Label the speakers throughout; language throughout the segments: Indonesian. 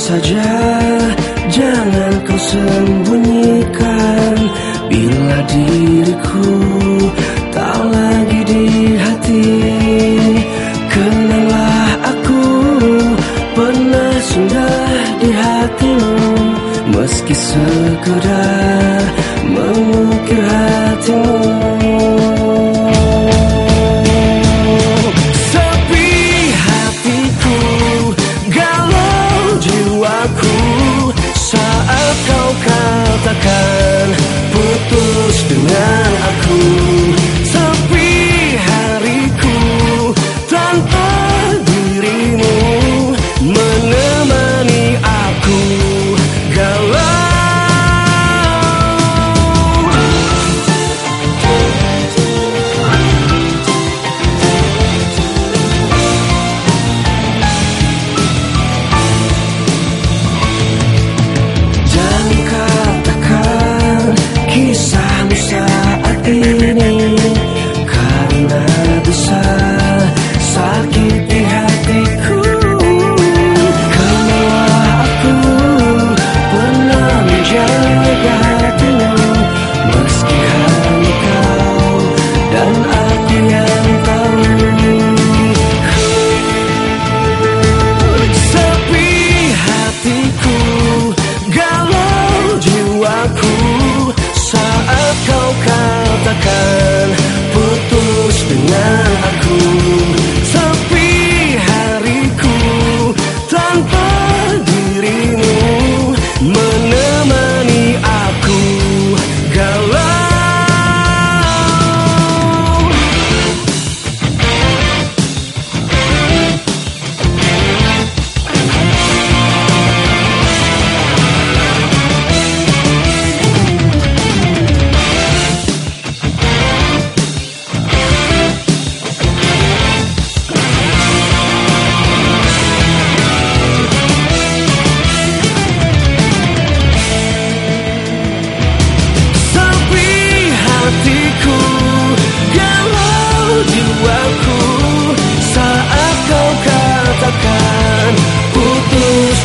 Speaker 1: saja Jangan kau sembunyikan. Bila diriku tak lagi di hati Kenanglah aku pernah singgah di hatimu. Meski sekedar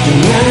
Speaker 1: Yeah.